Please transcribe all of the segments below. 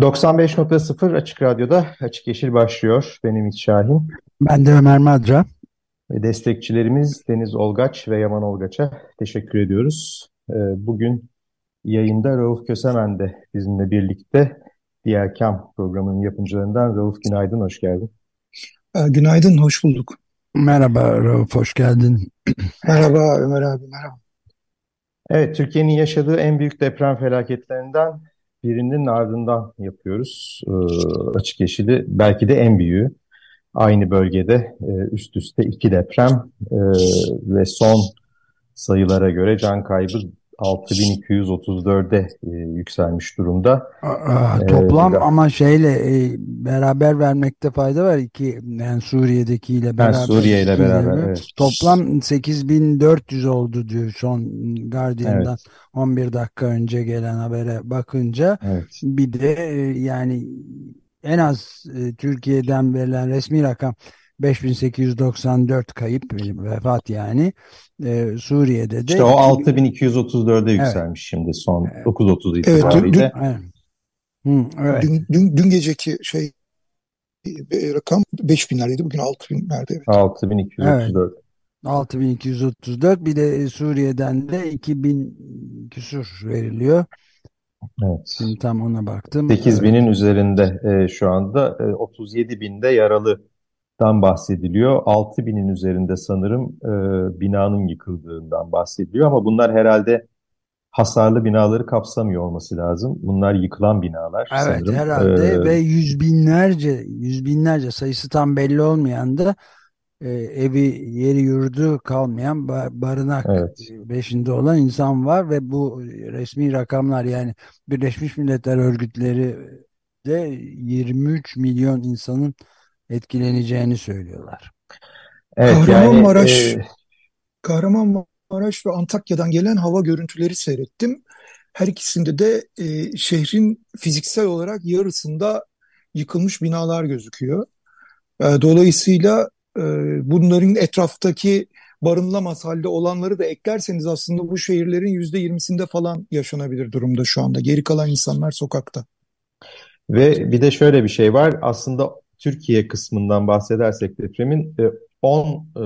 95.0 Açık Radyo'da Açık Yeşil başlıyor. Benim İç Şahin. Ben de Ömer Madra. Ve destekçilerimiz Deniz Olgaç ve Yaman Olgaç'a teşekkür ediyoruz. Ee, bugün yayında Rauf Kösemen de bizimle birlikte Diğer Kam programının yapımcılarından. Rauf günaydın, hoş geldin. Ee, günaydın, hoş bulduk. Merhaba Rauf, hoş geldin. Merhaba Ömer abi, merhaba. Evet, Türkiye'nin yaşadığı en büyük deprem felaketlerinden birinin ardından yapıyoruz. E, açık Yeşil'i belki de en büyüğü. Aynı bölgede e, üst üste iki deprem e, ve son sayılara göre can kaybı 6234'e e, yükselmiş durumda. Aa, toplam ee, ama şeyle e, beraber vermekte fayda var iki yani Suriye'dekiyle beraber. Suriye ile beraber. Evet. Toplam 8400 oldu diyor son Guardian'dan evet. 11 dakika önce gelen habere bakınca. Evet. Bir de e, yani en az e, Türkiye'den verilen resmi rakam 5894 kayıp vefat yani e, Suriye'de de. İşte o 6234'e yükselmiş evet. şimdi son evet. 9.30 itibariyle. Evet, dün, evet. Dün, dün, dün geceki şey rakam 5000'lerdeydi bugün 6000'lerde. Evet. 6234. Evet. 6234 bir de Suriye'den de 2000 küsur veriliyor. Evet. Şimdi tam ona baktım. 8000'in evet. üzerinde e, şu anda e, 37 binde yaralı dan bahsediliyor. 6 binin üzerinde sanırım e, binanın yıkıldığından bahsediliyor ama bunlar herhalde hasarlı binaları kapsamıyor olması lazım. Bunlar yıkılan binalar evet, sanırım. herhalde ee, ve yüz binlerce, yüz binlerce sayısı tam belli olmayan da e, evi, yeri yurdu kalmayan barınak evet. beşinde olan insan var ve bu resmi rakamlar yani Birleşmiş Milletler Örgütleri de 23 milyon insanın etkileneceğini söylüyorlar. Evet, Kahramanmaraş, yani, e... Kahramanmaraş ve Antakya'dan gelen hava görüntüleri seyrettim. Her ikisinde de e, şehrin fiziksel olarak yarısında yıkılmış binalar gözüküyor. E, dolayısıyla e, bunların etraftaki barınlamaz halde olanları da eklerseniz aslında bu şehirlerin yüzde yirmisinde falan yaşanabilir durumda şu anda. Geri kalan insanlar sokakta. Ve bir de şöyle bir şey var. Aslında Türkiye kısmından bahsedersek depremin 10 e, e,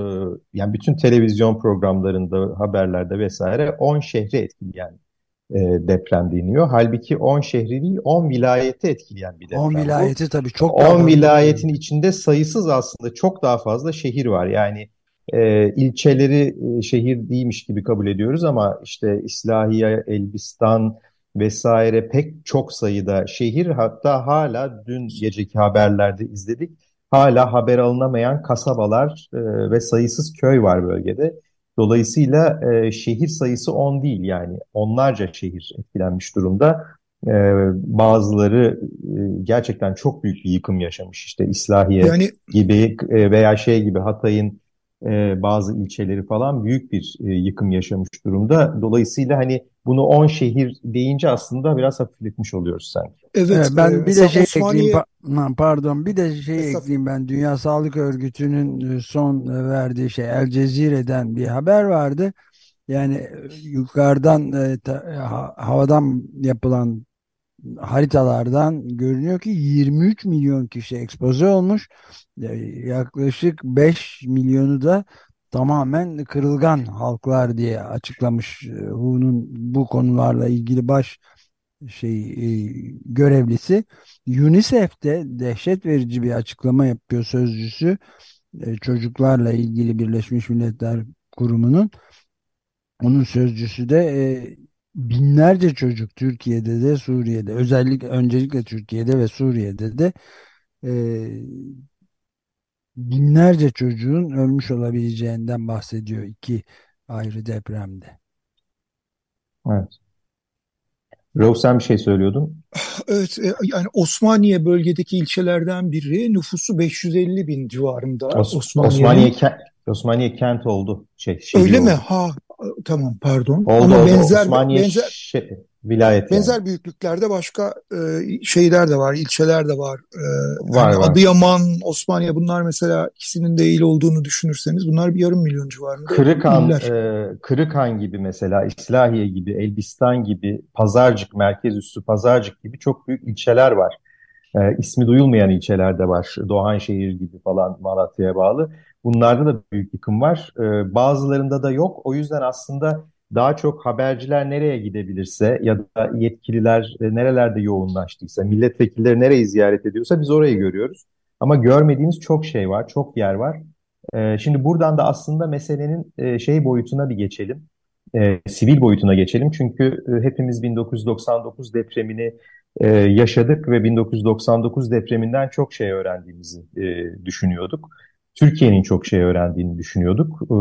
yani bütün televizyon programlarında, haberlerde vesaire 10 şehri etkileyen e, deprem deniyor. Halbuki 10 şehri değil 10 vilayeti etkileyen bir deprem. 10 vilayeti tabii çok 10 vilayetin içinde sayısız aslında çok daha fazla şehir var. Yani e, ilçeleri e, şehir değilmiş gibi kabul ediyoruz ama işte İslahiye, Elbistan, vesaire pek çok sayıda şehir hatta hala dün geceki haberlerde izledik. Hala haber alınamayan kasabalar e, ve sayısız köy var bölgede. Dolayısıyla e, şehir sayısı 10 değil yani onlarca şehir etkilenmiş durumda. E, bazıları e, gerçekten çok büyük bir yıkım yaşamış. İşte İslahiye yani... gibi e, veya şey gibi Hatay'ın e, bazı ilçeleri falan büyük bir e, yıkım yaşamış durumda. Dolayısıyla hani bunu 10 şehir deyince aslında biraz hafifletmiş oluyoruz sanki. Evet, evet ben e, bir de şey Osmaniye... ekleyeyim pardon bir de şey Esaf... ekleyeyim ben Dünya Sağlık Örgütü'nün e, son verdiği şey El Cezire'den bir haber vardı. Yani yukarıdan e, ta, havadan yapılan haritalardan görünüyor ki 23 milyon kişi ekspoze olmuş. Yaklaşık 5 milyonu da tamamen kırılgan halklar diye açıklamış WHO'nun bu konularla ilgili baş şey e, görevlisi. UNICEF de dehşet verici bir açıklama yapıyor sözcüsü. E, çocuklarla ilgili Birleşmiş Milletler Kurumu'nun onun sözcüsü de e, binlerce çocuk Türkiye'de de Suriye'de özellikle öncelikle Türkiye'de ve Suriye'de de e, binlerce çocuğun ölmüş olabileceğinden bahsediyor iki ayrı depremde. Evet. Rauf sen bir şey söylüyordun. Evet, e, yani Osmaniye bölgedeki ilçelerden biri nüfusu 550 bin civarında. Os Osmaniye, kent, Osmaniye kent oldu. Şey, Öyle oldu. mi? Ha tamam pardon. Oldu, Ama oldu. benzer Osmaniye benzer şey, vilayet benzer yani. büyüklüklerde başka e, şeyler de var, ilçeler de var. E, var, yani var. Adıyaman, Osmaniye bunlar mesela ikisinin de il olduğunu düşünürseniz bunlar bir yarım milyon civarında. Kırıkhan, e, Kırıkhan gibi mesela İslahiye gibi, Elbistan gibi, Pazarcık, merkez üssü Pazarcık gibi çok büyük ilçeler var. E, ismi duyulmayan ilçeler de var. Doğanşehir gibi falan Malatya'ya bağlı. Bunlarda da büyük yıkım var. E, bazılarında da yok. O yüzden aslında daha çok haberciler nereye gidebilirse ya da yetkililer e, nerelerde yoğunlaştıysa, milletvekilleri nereyi ziyaret ediyorsa biz orayı görüyoruz. Ama görmediğimiz çok şey var, çok yer var. E, şimdi buradan da aslında meselenin e, şey boyutuna bir geçelim. E, sivil boyutuna geçelim. Çünkü e, hepimiz 1999 depremini e, yaşadık ve 1999 depreminden çok şey öğrendiğimizi e, düşünüyorduk. Türkiye'nin çok şey öğrendiğini düşünüyorduk. E,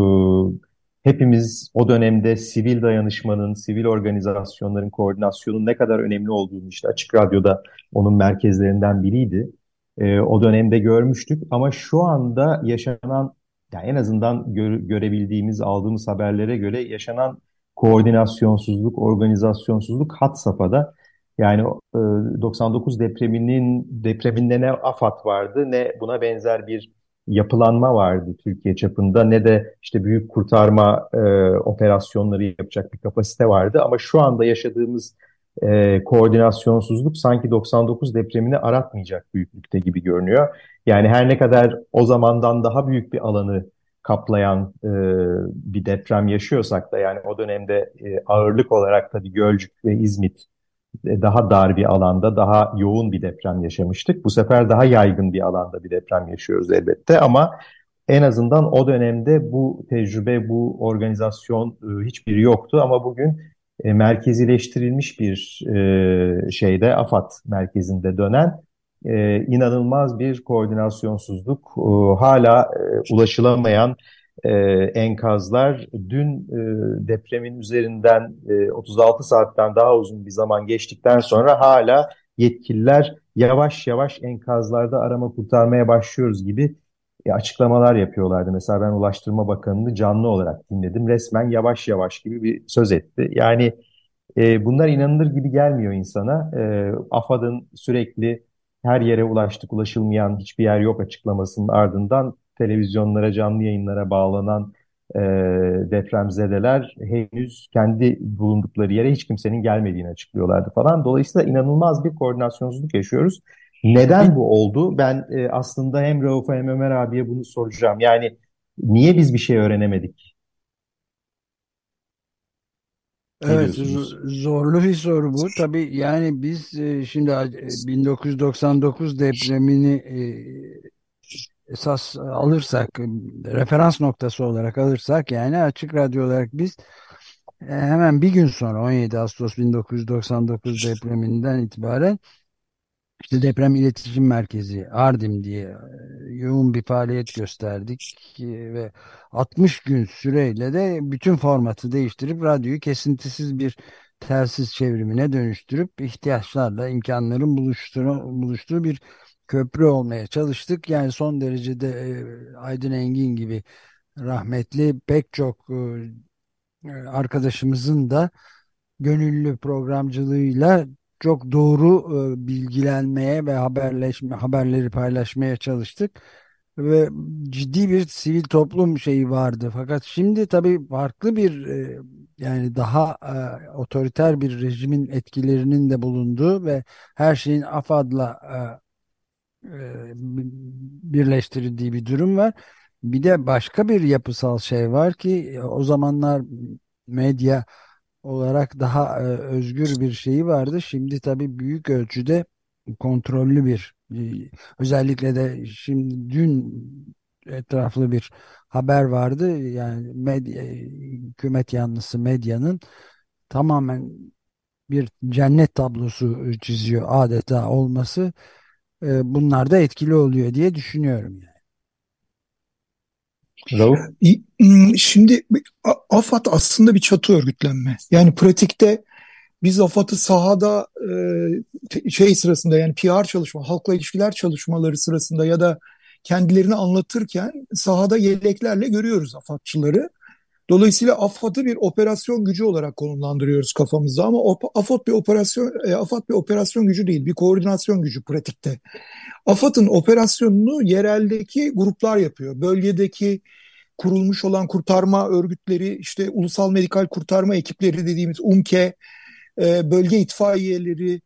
hepimiz o dönemde sivil dayanışmanın, sivil organizasyonların koordinasyonun ne kadar önemli olduğunu işte Açık Radyo'da onun merkezlerinden biriydi. E, o dönemde görmüştük ama şu anda yaşanan yani en azından gö görebildiğimiz, aldığımız haberlere göre yaşanan koordinasyonsuzluk, organizasyonsuzluk hat safhada. Yani e, 99 depreminin depreminde ne AFAD vardı ne buna benzer bir yapılanma vardı Türkiye çapında ne de işte büyük kurtarma e, operasyonları yapacak bir kapasite vardı. Ama şu anda yaşadığımız e, koordinasyonsuzluk sanki 99 depremini aratmayacak büyüklükte gibi görünüyor. Yani her ne kadar o zamandan daha büyük bir alanı kaplayan e, bir deprem yaşıyorsak da yani o dönemde e, ağırlık olarak tabii Gölcük ve İzmit daha dar bir alanda, daha yoğun bir deprem yaşamıştık. Bu sefer daha yaygın bir alanda bir deprem yaşıyoruz elbette ama en azından o dönemde bu tecrübe, bu organizasyon e, hiçbiri yoktu ama bugün e, merkezileştirilmiş bir şeyde AFAD merkezinde dönen inanılmaz bir koordinasyonsuzluk, hala ulaşılamayan e, enkazlar dün e, depremin üzerinden e, 36 saatten daha uzun bir zaman geçtikten sonra hala yetkililer yavaş yavaş enkazlarda arama kurtarmaya başlıyoruz gibi e, açıklamalar yapıyorlardı. Mesela ben Ulaştırma Bakanı'nı canlı olarak dinledim. Resmen yavaş yavaş gibi bir söz etti. Yani e, bunlar inanılır gibi gelmiyor insana. E, AFAD'ın sürekli her yere ulaştık, ulaşılmayan hiçbir yer yok açıklamasının ardından televizyonlara, canlı yayınlara bağlanan e, depremzedeler henüz kendi bulundukları yere hiç kimsenin gelmediğini açıklıyorlardı falan. Dolayısıyla inanılmaz bir koordinasyonsuzluk yaşıyoruz. Neden bu oldu? Ben e, aslında hem Rauf'a hem Ömer abiye bunu soracağım. Yani niye biz bir şey öğrenemedik? Evet, zorlu bir soru bu. Tabii yani biz e, şimdi 1999 depremini e, esas alırsak, referans noktası olarak alırsak yani Açık Radyo olarak biz e, hemen bir gün sonra 17 Ağustos 1999 depreminden itibaren işte deprem iletişim merkezi Ardim diye e, yoğun bir faaliyet gösterdik ve 60 gün süreyle de bütün formatı değiştirip radyoyu kesintisiz bir telsiz çevrimine dönüştürüp ihtiyaçlarla imkanların buluştuğu, buluştuğu bir köprü olmaya çalıştık. Yani son derecede e, Aydın Engin gibi rahmetli pek çok e, arkadaşımızın da gönüllü programcılığıyla çok doğru e, bilgilenmeye ve haberleşme haberleri paylaşmaya çalıştık ve ciddi bir sivil toplum şeyi vardı. Fakat şimdi tabii farklı bir e, yani daha e, otoriter bir rejimin etkilerinin de bulunduğu ve her şeyin AFAD'la e, birleştirildiği bir durum var. Bir de başka bir yapısal şey var ki o zamanlar medya olarak daha e, özgür bir şeyi vardı. Şimdi tabii büyük ölçüde kontrollü bir e, özellikle de şimdi dün etraflı bir haber vardı. Yani medya, hükümet yanlısı medyanın tamamen bir cennet tablosu çiziyor adeta olması e, bunlar da etkili oluyor diye düşünüyorum yani. Rauf? Şimdi AFAD aslında bir çatı örgütlenme. Yani pratikte biz AFAD'ı sahada e, şey sırasında yani PR çalışma, halkla ilişkiler çalışmaları sırasında ya da kendilerini anlatırken sahada yeleklerle görüyoruz AFAD'çıları. Dolayısıyla AFAD'ı bir operasyon gücü olarak konumlandırıyoruz kafamızda ama AFAD bir operasyon e, AFAD bir operasyon gücü değil, bir koordinasyon gücü pratikte. AFAD'ın operasyonunu yereldeki gruplar yapıyor. Bölgedeki kurulmuş olan kurtarma örgütleri, işte ulusal medikal kurtarma ekipleri dediğimiz UMKE, e, bölge itfaiyeleri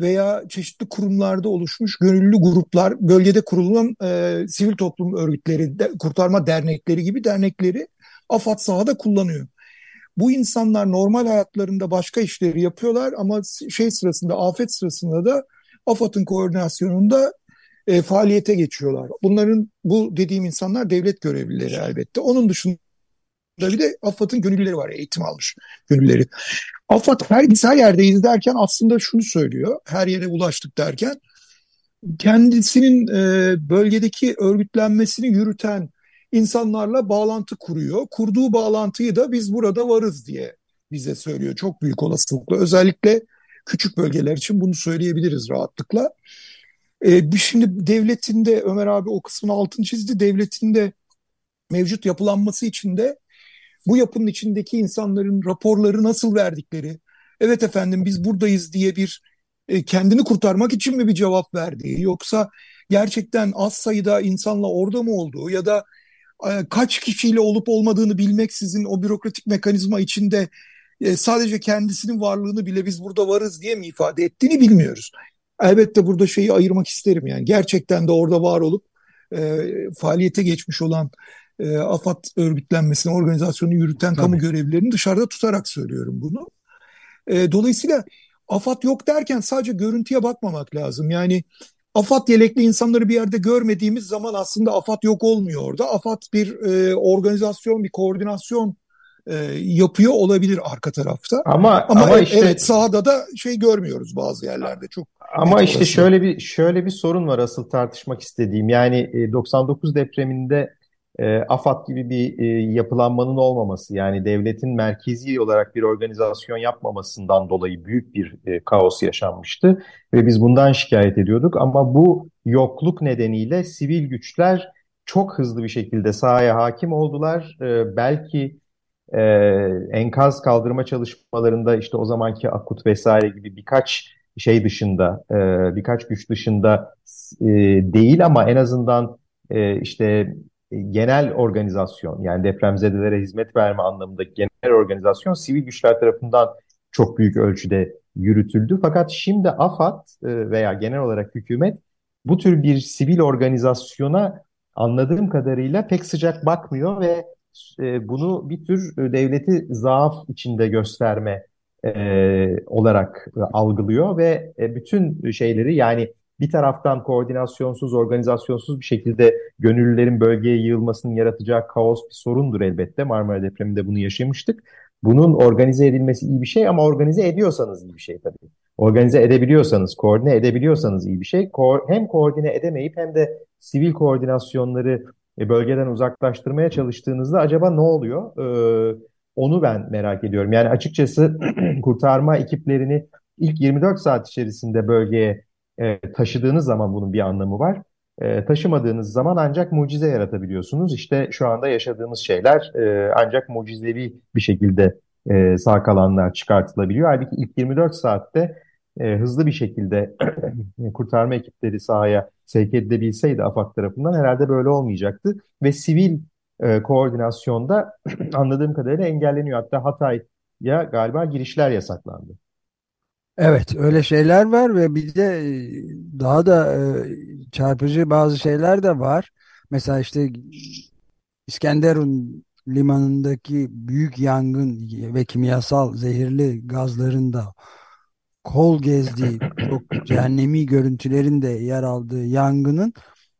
veya çeşitli kurumlarda oluşmuş gönüllü gruplar, bölgede kurulan e, sivil toplum örgütleri, de, kurtarma dernekleri gibi dernekleri AFAD sahada kullanıyor. Bu insanlar normal hayatlarında başka işleri yapıyorlar ama şey sırasında, afet sırasında da AFAD'ın koordinasyonunda e, faaliyete geçiyorlar. Bunların bu dediğim insanlar devlet görevlileri elbette. Onun dışında bir de AFAD'ın gönüllüleri var, eğitim almış gönüllüleri. AFAD her, biz her yerdeyiz derken aslında şunu söylüyor, her yere ulaştık derken kendisinin e, bölgedeki örgütlenmesini yürüten insanlarla bağlantı kuruyor. Kurduğu bağlantıyı da biz burada varız diye bize söylüyor. Çok büyük olasılıkla. Özellikle küçük bölgeler için bunu söyleyebiliriz rahatlıkla. Ee, şimdi devletinde Ömer abi o kısmını altın çizdi. Devletinde mevcut yapılanması içinde bu yapının içindeki insanların raporları nasıl verdikleri, evet efendim biz buradayız diye bir e, kendini kurtarmak için mi bir cevap verdiği yoksa gerçekten az sayıda insanla orada mı olduğu ya da e, kaç kişiyle olup olmadığını bilmeksizin o bürokratik mekanizma içinde e, sadece kendisinin varlığını bile biz burada varız diye mi ifade ettiğini bilmiyoruz. Elbette burada şeyi ayırmak isterim yani. Gerçekten de orada var olup e, faaliyete geçmiş olan e, AFAD örgütlenmesini, organizasyonu yürüten Tabii. kamu görevlilerini dışarıda tutarak söylüyorum bunu. E, dolayısıyla AFAD yok derken sadece görüntüye bakmamak lazım. Yani AFAD yelekli insanları bir yerde görmediğimiz zaman aslında AFAD yok olmuyor orada. AFAD bir e, organizasyon, bir koordinasyon e, yapıyor olabilir arka tarafta. Ama ama, ama işte evet, sahada da şey görmüyoruz bazı yerlerde çok. Ama işte orası. şöyle bir şöyle bir sorun var asıl tartışmak istediğim. Yani 99 e, depreminde e, AFAD gibi bir e, yapılanmanın olmaması yani devletin merkezi olarak bir organizasyon yapmamasından dolayı büyük bir e, kaos yaşanmıştı ve biz bundan şikayet ediyorduk ama bu yokluk nedeniyle sivil güçler çok hızlı bir şekilde sahaya hakim oldular. E, belki e, enkaz kaldırma çalışmalarında işte o zamanki akut vesaire gibi birkaç şey dışında, e, birkaç güç dışında e, değil ama en azından e, işte genel organizasyon yani depremzedelere hizmet verme anlamındaki genel organizasyon sivil güçler tarafından çok büyük ölçüde yürütüldü. Fakat şimdi AFAD e, veya genel olarak hükümet bu tür bir sivil organizasyona anladığım kadarıyla pek sıcak bakmıyor ve e, bunu bir tür devleti zaaf içinde gösterme e, olarak algılıyor ve bütün şeyleri yani bir taraftan koordinasyonsuz, organizasyonsuz bir şekilde gönüllülerin bölgeye yığılmasının yaratacağı kaos bir sorundur elbette. Marmara depreminde bunu yaşamıştık. Bunun organize edilmesi iyi bir şey ama organize ediyorsanız iyi bir şey tabii. Organize edebiliyorsanız, koordine edebiliyorsanız iyi bir şey. Ko hem koordine edemeyip hem de sivil koordinasyonları e, bölgeden uzaklaştırmaya çalıştığınızda acaba ne oluyor? Ee, onu ben merak ediyorum. Yani açıkçası kurtarma ekiplerini ilk 24 saat içerisinde bölgeye e, taşıdığınız zaman bunun bir anlamı var. E, taşımadığınız zaman ancak mucize yaratabiliyorsunuz. İşte şu anda yaşadığımız şeyler e, ancak mucizevi bir şekilde e, sağ kalanlar çıkartılabiliyor. Halbuki ilk 24 saatte e, hızlı bir şekilde kurtarma ekipleri sahaya sevk edilebilseydi AFAD tarafından herhalde böyle olmayacaktı. Ve sivil e, koordinasyonda anladığım kadarıyla engelleniyor. Hatta Hatay'a galiba girişler yasaklandı. Evet öyle şeyler var ve bir de e, daha da e, çarpıcı bazı şeyler de var. Mesela işte İskenderun limanındaki büyük yangın ve kimyasal zehirli gazların da kol gezdiği çok cehennemi görüntülerin de yer aldığı yangının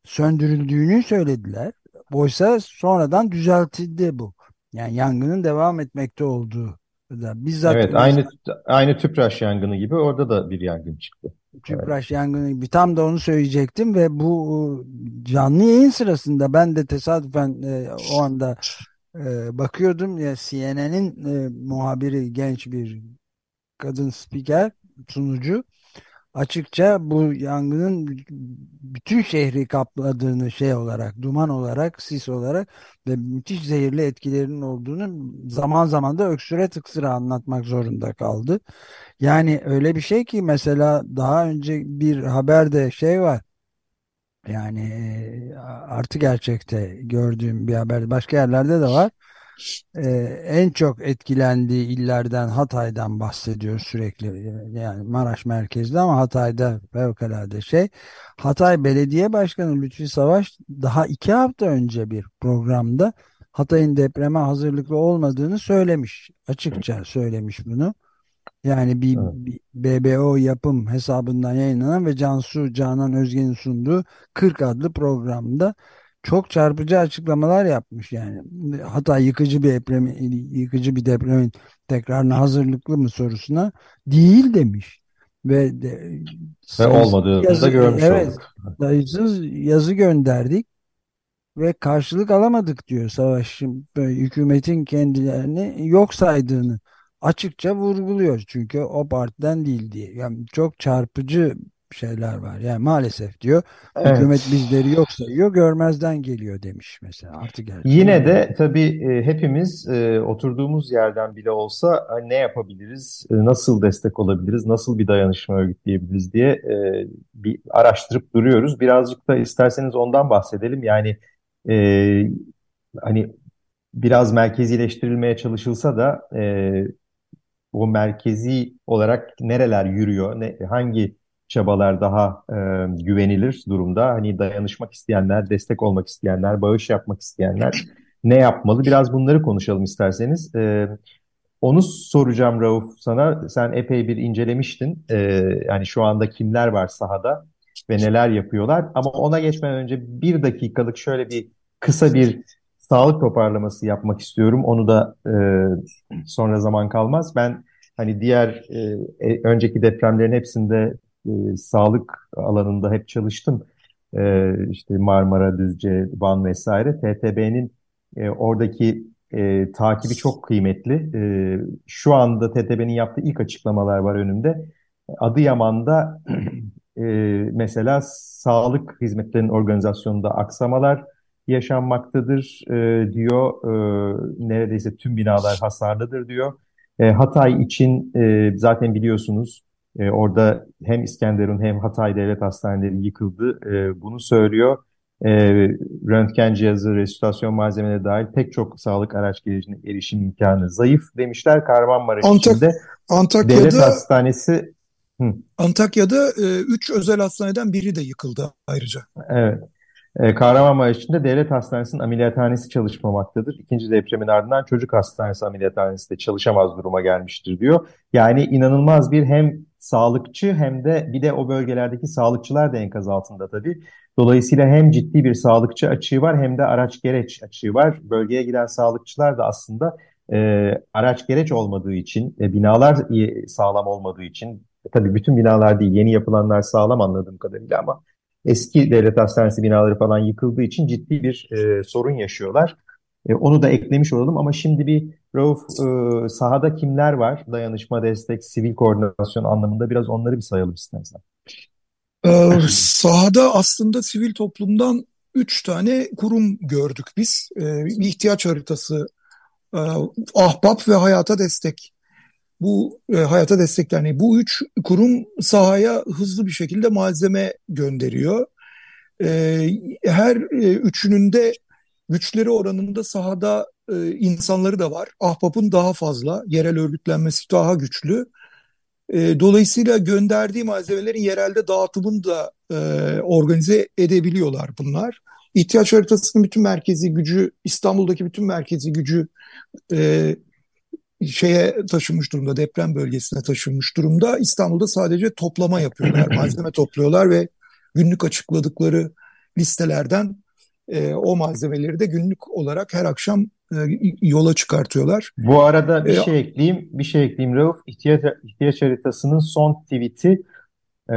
söndürüldüğünü söylediler. Oysa sonradan düzeltildi bu. Yani yangının devam etmekte olduğu Bizzat Evet, aynı aynı Tüpraş yangını gibi orada da bir yangın çıktı. Tüpraş yangını gibi. Tam da onu söyleyecektim ve bu canlı yayın sırasında ben de tesadüfen e, o anda e, bakıyordum. Ya CNN'in e, muhabiri genç bir kadın spiker sunucu açıkça bu yangının bütün şehri kapladığını şey olarak, duman olarak, sis olarak ve müthiş zehirli etkilerinin olduğunu zaman zaman da öksüre tıksıra anlatmak zorunda kaldı. Yani öyle bir şey ki mesela daha önce bir haberde şey var. Yani artı gerçekte gördüğüm bir haber başka yerlerde de var e, en çok etkilendiği illerden Hatay'dan bahsediyor sürekli. Yani Maraş merkezli ama Hatay'da fevkalade şey. Hatay Belediye Başkanı Lütfi Savaş daha iki hafta önce bir programda Hatay'ın depreme hazırlıklı olmadığını söylemiş. Açıkça söylemiş bunu. Yani bir, bir BBO yapım hesabından yayınlanan ve Cansu Canan Özgen'in sunduğu 40 adlı programda çok çarpıcı açıklamalar yapmış yani. Hatta yıkıcı bir deprem yıkıcı bir depremin tekrarına hazırlıklı mı sorusuna değil demiş. Ve, de, ve olmadığını yazı, da görmüş evet, olduk. Sayısız yazı gönderdik ve karşılık alamadık diyor savaşın hükümetin kendilerini yok saydığını açıkça vurguluyor. Çünkü o partiden değil diye. Yani çok çarpıcı şeyler var. Yani maalesef diyor evet. hükümet bizleri yok sayıyor görmezden geliyor demiş mesela artık. Yine de tabii e, hepimiz e, oturduğumuz yerden bile olsa ne yapabiliriz, e, nasıl destek olabiliriz, nasıl bir dayanışma örgütleyebiliriz diye bir araştırıp duruyoruz. Birazcık da isterseniz ondan bahsedelim. Yani hani biraz merkezileştirilmeye çalışılsa da o merkezi olarak nereler yürüyor, ne, hangi çabalar daha e, güvenilir durumda. Hani dayanışmak isteyenler, destek olmak isteyenler, bağış yapmak isteyenler ne yapmalı? Biraz bunları konuşalım isterseniz. E, onu soracağım Rauf sana. Sen epey bir incelemiştin. E, yani şu anda kimler var sahada ve neler yapıyorlar. Ama ona geçmeden önce bir dakikalık şöyle bir kısa bir sağlık toparlaması yapmak istiyorum. Onu da e, sonra zaman kalmaz. Ben hani diğer e, e önceki depremlerin hepsinde e, sağlık alanında hep çalıştım. E, işte Marmara, Düzce, Van vesaire. TTB'nin e, oradaki e, takibi çok kıymetli. E, şu anda TTB'nin yaptığı ilk açıklamalar var önümde. Adıyaman'da e, mesela sağlık hizmetlerinin organizasyonunda aksamalar yaşanmaktadır e, diyor. E, neredeyse tüm binalar hasarlıdır diyor. E, Hatay için e, zaten biliyorsunuz e, orada hem İskenderun hem Hatay Devlet Hastaneleri yıkıldı. E, bunu söylüyor. E, röntgen cihazı, resüsitasyon malzemeleri dahil pek çok sağlık araç gerecine erişim imkanı zayıf demişler. Kahramanmaraş Antak içinde Antakya'da, devlet hastanesi Hı. Antakya'da 3 e, özel hastaneden biri de yıkıldı ayrıca. Evet. E, Kahramanmaraş içinde devlet hastanesinin ameliyathanesi çalışmamaktadır. İkinci depremin ardından çocuk hastanesi ameliyathanesi de çalışamaz duruma gelmiştir diyor. Yani inanılmaz bir hem sağlıkçı hem de bir de o bölgelerdeki sağlıkçılar da enkaz altında tabii. Dolayısıyla hem ciddi bir sağlıkçı açığı var hem de araç gereç açığı var. Bölgeye giden sağlıkçılar da aslında e, araç gereç olmadığı için, e, binalar sağlam olmadığı için, e, tabii bütün binalar değil, yeni yapılanlar sağlam anladığım kadarıyla ama eski devlet hastanesi binaları falan yıkıldığı için ciddi bir e, sorun yaşıyorlar. E, onu da eklemiş olalım ama şimdi bir Rauf e, sahada kimler var? Dayanışma, destek, sivil koordinasyon anlamında biraz onları bir sayalım istersen. Ee, sahada aslında sivil toplumdan üç tane kurum gördük biz. Ee, bir ihtiyaç haritası, e, Ahbap ve Hayata Destek. Bu e, Hayata Destek Derneği. Bu üç kurum sahaya hızlı bir şekilde malzeme gönderiyor. Ee, her e, üçünün de güçleri oranında sahada e, insanları da var. Ahbap'ın daha fazla, yerel örgütlenmesi daha güçlü. E, dolayısıyla gönderdiği malzemelerin yerelde dağıtımını da e, organize edebiliyorlar bunlar. İhtiyaç haritasının bütün merkezi gücü, İstanbul'daki bütün merkezi gücü e, şeye taşınmış durumda, deprem bölgesine taşınmış durumda. İstanbul'da sadece toplama yapıyorlar, malzeme topluyorlar ve günlük açıkladıkları listelerden e, o malzemeleri de günlük olarak her akşam e, yola çıkartıyorlar. Bu arada bir e, şey ekleyeyim, bir şey ekleyeyim Rauf. İhtiyaç, ihtiyaç haritasının son tweet'i e,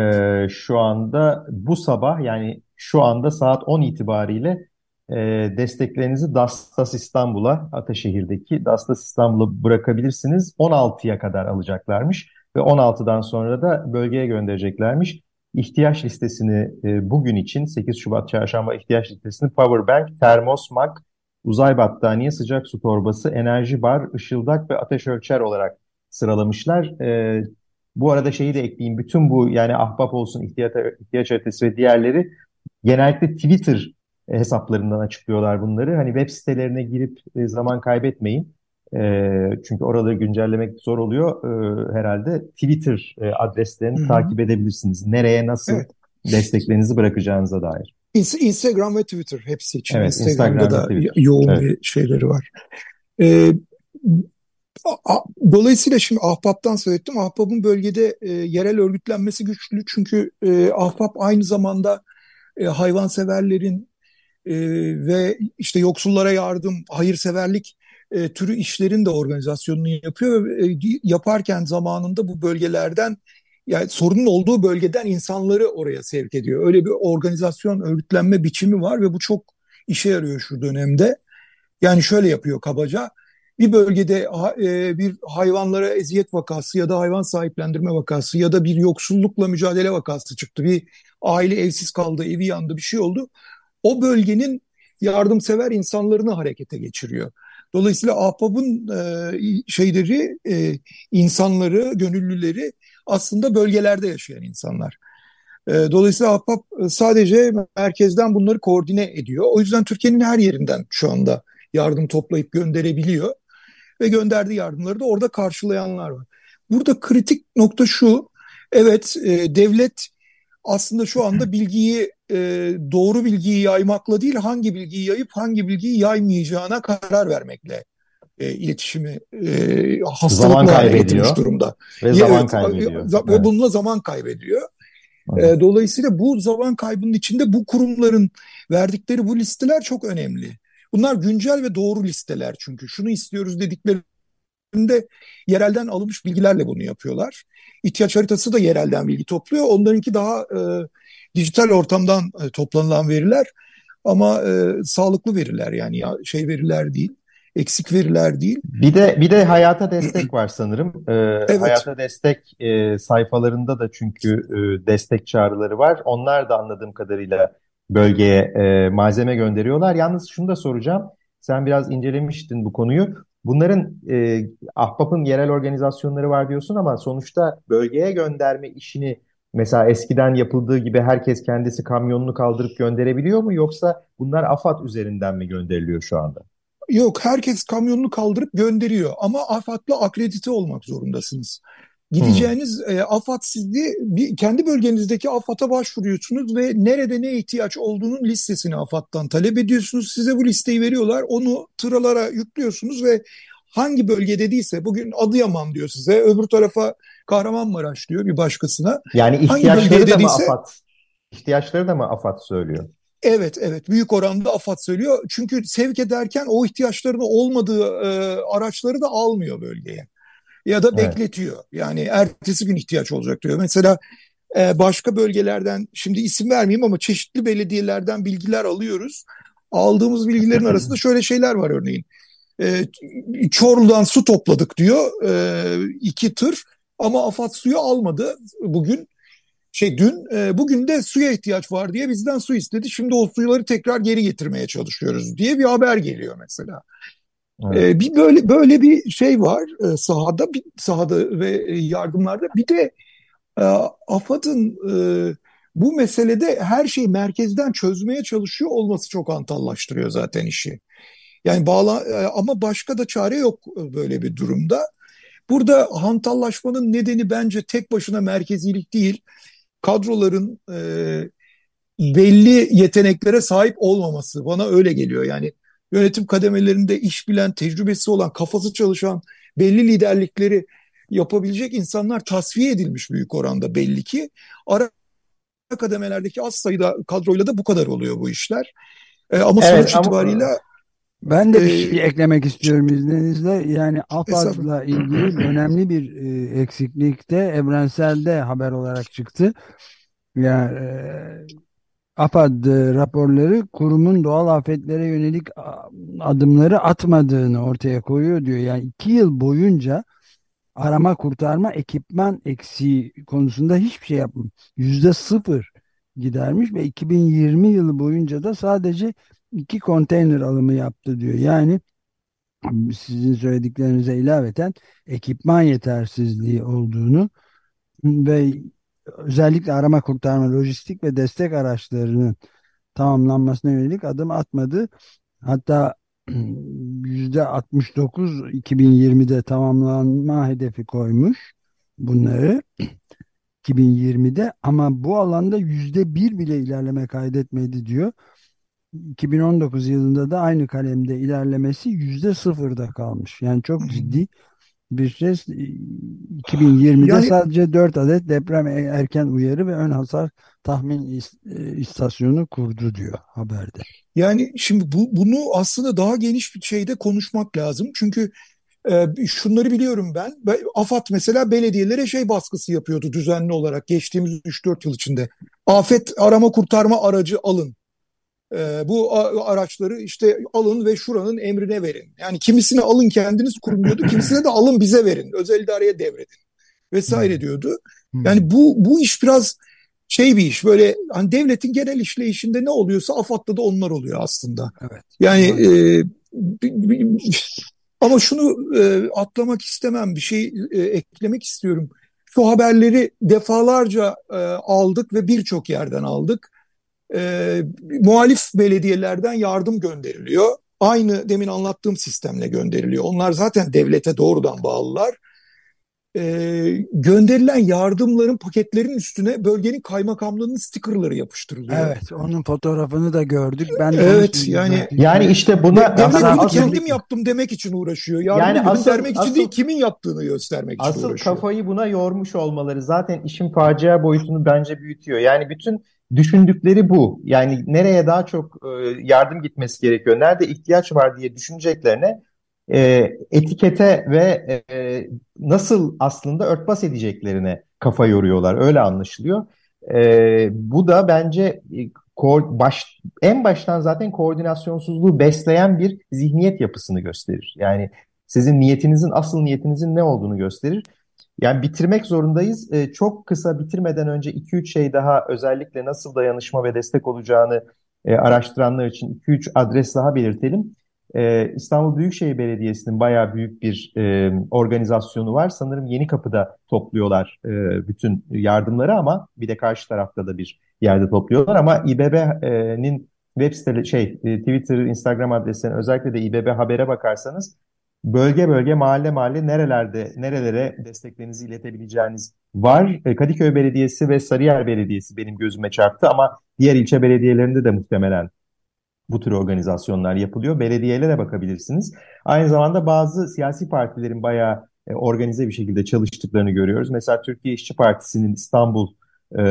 şu anda bu sabah yani şu anda saat 10 itibariyle e, desteklerinizi Dastas İstanbul'a, Ataşehir'deki Dastas İstanbul'a bırakabilirsiniz. 16'ya kadar alacaklarmış. ve 16'dan sonra da bölgeye göndereceklermiş. İhtiyaç listesini e, bugün için 8 Şubat çarşamba ihtiyaç listesini powerbank, termos, mak, uzay battaniye, sıcak su torbası, enerji bar, ışıldak ve ateş ölçer olarak sıralamışlar. E, bu arada şeyi de ekleyeyim. Bütün bu yani ahbap olsun, ihtiyaç, ihtiyaç haritası ve diğerleri genellikle Twitter hesaplarından açıklıyorlar bunları. Hani web sitelerine girip e, zaman kaybetmeyin. E, çünkü oraları güncellemek zor oluyor. E, herhalde Twitter e, adreslerini Hı-hı. takip edebilirsiniz. Nereye nasıl evet. desteklerinizi bırakacağınıza dair. Instagram ve Twitter hepsi için. Evet, Instagram'da Instagram da yoğun evet. bir şeyleri var. Ee, Dolayısıyla şimdi Ahbap'tan söyledim. Ahbap'ın bölgede e, yerel örgütlenmesi güçlü. Çünkü e, Ahbap aynı zamanda e, hayvanseverlerin e, ve işte yoksullara yardım, hayırseverlik e, türü işlerin de organizasyonunu yapıyor. Ve, e, yaparken zamanında bu bölgelerden yani sorunun olduğu bölgeden insanları oraya sevk ediyor. Öyle bir organizasyon, örgütlenme biçimi var ve bu çok işe yarıyor şu dönemde. Yani şöyle yapıyor kabaca bir bölgede e, bir hayvanlara eziyet vakası ya da hayvan sahiplendirme vakası ya da bir yoksullukla mücadele vakası çıktı. Bir aile evsiz kaldı, evi yandı, bir şey oldu. O bölgenin yardımsever insanlarını harekete geçiriyor. Dolayısıyla Ahbap'ın e, şeyleri, e, insanları, gönüllüleri aslında bölgelerde yaşayan insanlar. E, dolayısıyla Ahbap sadece merkezden bunları koordine ediyor. O yüzden Türkiye'nin her yerinden şu anda yardım toplayıp gönderebiliyor ve gönderdiği yardımları da orada karşılayanlar var. Burada kritik nokta şu, evet e, devlet aslında şu anda bilgiyi e, doğru bilgiyi yaymakla değil hangi bilgiyi yayıp hangi bilgiyi yaymayacağına karar vermekle e, iletişimi e, hastalıkla getirmiş durumda. Ve zaman evet, kaybediyor. Ve evet. bununla zaman kaybediyor. Evet. E, dolayısıyla bu zaman kaybının içinde bu kurumların verdikleri bu listeler çok önemli. Bunlar güncel ve doğru listeler çünkü. Şunu istiyoruz dediklerinde yerelden alınmış bilgilerle bunu yapıyorlar. İhtiyaç haritası da yerelden bilgi topluyor. Onlarınki daha e, dijital ortamdan e, toplanılan veriler ama e, sağlıklı veriler yani ya, şey veriler değil eksik veriler değil. Bir de bir de hayata destek var sanırım. Ee, evet. Hayata destek e, sayfalarında da çünkü e, destek çağrıları var. Onlar da anladığım kadarıyla bölgeye e, malzeme gönderiyorlar. Yalnız şunu da soracağım. Sen biraz incelemiştin bu konuyu. Bunların e, Ahbap'ın yerel organizasyonları var diyorsun ama sonuçta bölgeye gönderme işini mesela eskiden yapıldığı gibi herkes kendisi kamyonunu kaldırıp gönderebiliyor mu yoksa bunlar AFAD üzerinden mi gönderiliyor şu anda? Yok herkes kamyonunu kaldırıp gönderiyor ama AFAD'la akredite olmak zorundasınız. Gideceğiniz hmm. e, AFAD sizi bir, kendi bölgenizdeki AFAD'a başvuruyorsunuz ve nerede ne ihtiyaç olduğunun listesini AFAD'dan talep ediyorsunuz. Size bu listeyi veriyorlar. Onu tıralara yüklüyorsunuz ve hangi bölge dediyse bugün Adıyaman diyor size, öbür tarafa Kahramanmaraş diyor bir başkasına. Yani ihtiyaçları da mı AFAD? İhtiyaçları da mı AFAD söylüyor? Evet, evet. Büyük oranda AFAD söylüyor. Çünkü sevk ederken o ihtiyaçlarının olmadığı e, araçları da almıyor bölgeye ya da bekletiyor. Evet. Yani ertesi gün ihtiyaç olacak diyor. Mesela e, başka bölgelerden şimdi isim vermeyeyim ama çeşitli belediyelerden bilgiler alıyoruz. Aldığımız bilgilerin arasında şöyle şeyler var örneğin. E, Çorlu'dan su topladık diyor e, iki tır ama AFAD suyu almadı bugün şey dün e, bugün de suya ihtiyaç var diye bizden su istedi. Şimdi o suyları tekrar geri getirmeye çalışıyoruz diye bir haber geliyor mesela. Evet. Ee, bir böyle böyle bir şey var e, sahada bir sahada ve e, yardımlarda bir de e, AFAD'ın bu meselede her şeyi merkezden çözmeye çalışıyor olması çok antallaştırıyor zaten işi. Yani bağla ama başka da çare yok böyle bir durumda. Burada hantallaşmanın nedeni bence tek başına merkezilik değil. Kadroların e, belli yeteneklere sahip olmaması bana öyle geliyor. Yani yönetim kademelerinde iş bilen, tecrübesi olan, kafası çalışan, belli liderlikleri yapabilecek insanlar tasfiye edilmiş büyük oranda belli ki. Ara kademelerdeki az sayıda kadroyla da bu kadar oluyor bu işler. E, ama evet, sonuç ama... itibariyle ben de bir ee, şey eklemek istiyorum izninizle. Yani AFAD'la ilgili önemli bir e, eksiklikte evrenselde haber olarak çıktı. Yani e, AFAD e, raporları kurumun doğal afetlere yönelik adımları atmadığını ortaya koyuyor diyor. Yani iki yıl boyunca arama kurtarma ekipman eksiği konusunda hiçbir şey yapmamış. Yüzde sıfır gidermiş ve 2020 yılı boyunca da sadece iki konteyner alımı yaptı diyor. Yani sizin söylediklerinize ilaveten ekipman yetersizliği olduğunu ve özellikle arama kurtarma, lojistik ve destek araçlarının tamamlanmasına yönelik adım atmadı. Hatta %69 2020'de tamamlanma hedefi koymuş bunları 2020'de ama bu alanda %1 bile ilerleme kaydetmedi diyor. 2019 yılında da aynı kalemde ilerlemesi %0'da kalmış. Yani çok ciddi bir şey. 2020'de yani, sadece 4 adet deprem erken uyarı ve ön hasar tahmin e, istasyonu kurdu diyor haberde. Yani şimdi bu, bunu aslında daha geniş bir şeyde konuşmak lazım. Çünkü e, şunları biliyorum ben. AFAD mesela belediyelere şey baskısı yapıyordu düzenli olarak geçtiğimiz 3-4 yıl içinde. Afet arama kurtarma aracı alın. E, bu araçları işte alın ve şuranın emrine verin. Yani kimisini alın kendiniz kurmuyordu, kimisine de alın bize verin. Özel idareye devredin vesaire hmm. diyordu. Hmm. Yani bu bu iş biraz şey bir iş böyle hani devletin genel işleyişinde ne oluyorsa AFAD'da da onlar oluyor aslında. Evet. Yani e, ama şunu e, atlamak istemem bir şey e, eklemek istiyorum. Şu haberleri defalarca e, aldık ve birçok yerden aldık. E, muhalif belediyelerden yardım gönderiliyor. Aynı demin anlattığım sistemle gönderiliyor. Onlar zaten devlete doğrudan bağlılar e, gönderilen yardımların paketlerin üstüne bölgenin kaymakamlığının stikerleri yapıştırılıyor. Evet, onun fotoğrafını da gördük. Ben de evet, yani yani işte buna devlet bunu asıl, kendim yaptım demek için uğraşıyor. Yardım yani asıl, vermek için asıl, değil, kimin yaptığını göstermek için asıl uğraşıyor. Asıl kafayı buna yormuş olmaları zaten işin facia boyutunu bence büyütüyor. Yani bütün düşündükleri bu. Yani nereye daha çok e, yardım gitmesi gerekiyor, nerede ihtiyaç var diye düşüneceklerine e, etikete ve e, nasıl aslında örtbas edeceklerine kafa yoruyorlar. Öyle anlaşılıyor. Bu da bence baş, en baştan zaten koordinasyonsuzluğu besleyen bir zihniyet yapısını gösterir. Yani sizin niyetinizin, asıl niyetinizin ne olduğunu gösterir. Yani bitirmek zorundayız. E, çok kısa bitirmeden önce 2-3 şey daha özellikle nasıl dayanışma ve destek olacağını e, araştıranlar için 2-3 adres daha belirtelim. Ee, İstanbul Büyükşehir Belediyesi'nin bayağı büyük bir e, organizasyonu var. Sanırım Yeni Kapı'da topluyorlar e, bütün yardımları ama bir de karşı tarafta da bir yerde topluyorlar. Ama İBB'nin web sitesi, şey, e, Twitter, Instagram adreslerine özellikle de İBB Haber'e bakarsanız bölge bölge, mahalle mahalle nerelerde, nerelere desteklerinizi iletebileceğiniz var. E, Kadıköy Belediyesi ve Sarıyer Belediyesi benim gözüme çarptı ama diğer ilçe belediyelerinde de muhtemelen bu tür organizasyonlar yapılıyor. Belediyelere bakabilirsiniz. Aynı zamanda bazı siyasi partilerin bayağı e, organize bir şekilde çalıştıklarını görüyoruz. Mesela Türkiye İşçi Partisi'nin İstanbul e,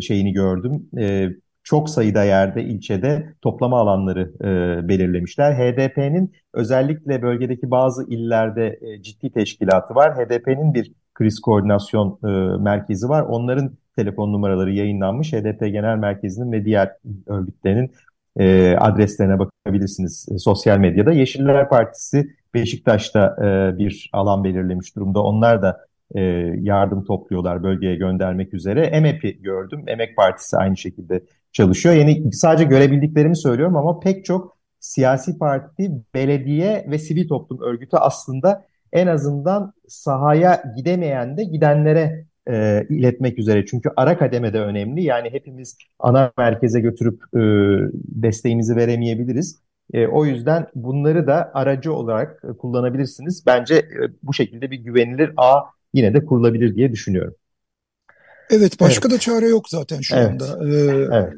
şeyini gördüm. E, çok sayıda yerde, ilçede toplama alanları e, belirlemişler. HDP'nin özellikle bölgedeki bazı illerde e, ciddi teşkilatı var. HDP'nin bir kriz koordinasyon e, merkezi var. Onların telefon numaraları yayınlanmış. HDP Genel Merkezi'nin ve diğer örgütlerinin e, adreslerine bakabilirsiniz e, sosyal medyada. Yeşiller Partisi Beşiktaş'ta e, bir alan belirlemiş durumda. Onlar da e, yardım topluyorlar bölgeye göndermek üzere. EMEP'i gördüm. Emek Partisi aynı şekilde çalışıyor. Yani sadece görebildiklerimi söylüyorum ama pek çok siyasi parti, belediye ve sivil toplum örgütü aslında en azından sahaya gidemeyen de gidenlere e, iletmek üzere. Çünkü ara kademe de önemli. Yani hepimiz ana merkeze götürüp e, desteğimizi veremeyebiliriz. E, o yüzden bunları da aracı olarak kullanabilirsiniz. Bence e, bu şekilde bir güvenilir ağ yine de kurulabilir diye düşünüyorum. Evet, başka evet. da çare yok zaten şu evet. anda. Ee, evet.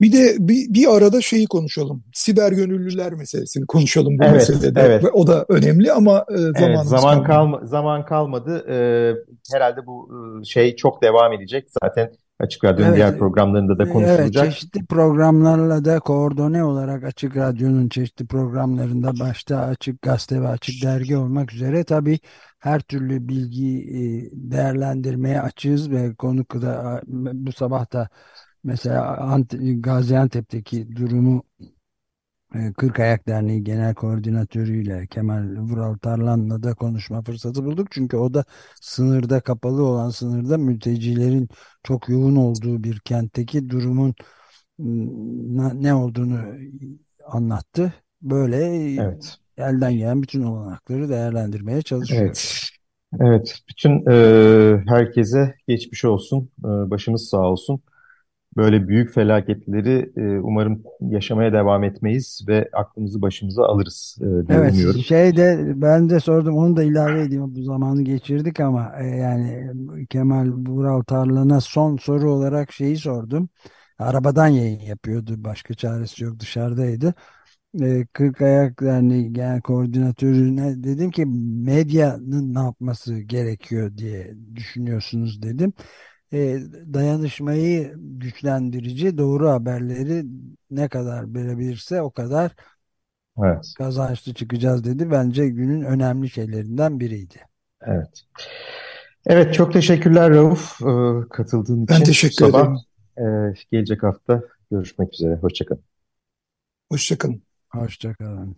Bir de bir, bir arada şeyi konuşalım. Siber gönüllüler meselesini konuşalım bu evet, meselede. Evet. O da önemli ama e, zamanımız evet, zaman kalmadı. zaman kalmadı. Ee, herhalde bu e, şey çok devam edecek. Zaten Açık Radyo'nun evet, diğer programlarında da konuşulacak. Evet, çeşitli programlarla da koordine olarak Açık Radyo'nun çeşitli programlarında başta Açık Gazete ve Açık Dergi olmak üzere tabii her türlü bilgi e, değerlendirmeye açığız ve konuk da bu sabah da Mesela Ant Gaziantep'teki durumu Kırk Ayak Derneği Genel Koordinatörüyle Kemal Vural Tarlan'la da konuşma fırsatı bulduk. Çünkü o da sınırda kapalı olan sınırda mültecilerin çok yoğun olduğu bir kentteki durumun ne olduğunu anlattı. Böyle evet. elden gelen bütün olanakları değerlendirmeye çalışıyor. Evet. Evet, bütün e, herkese geçmiş olsun, e, başımız sağ olsun. Böyle büyük felaketleri e, umarım yaşamaya devam etmeyiz ve aklımızı başımıza alırız e, diye evet, umuyorum. Şey de ben de sordum, onu da ilave edeyim. Bu zamanı geçirdik ama e, yani Kemal Vural Tarlan'a son soru olarak şeyi sordum. Arabadan yayın yapıyordu, başka çaresi yok, dışarıdaydı e, Kırkayak Derneği Genel Koordinatörüne dedim ki medyanın ne yapması gerekiyor diye düşünüyorsunuz dedim. E, dayanışmayı güçlendirici doğru haberleri ne kadar verebilirse o kadar evet. kazançlı çıkacağız dedi. Bence günün önemli şeylerinden biriydi. Evet. Evet çok teşekkürler Rauf e, katıldığın için. Ben teşekkür sabah, ederim. E, gelecek hafta görüşmek üzere. Hoşçakalın. Hoşçakalın. Hoşçakalın.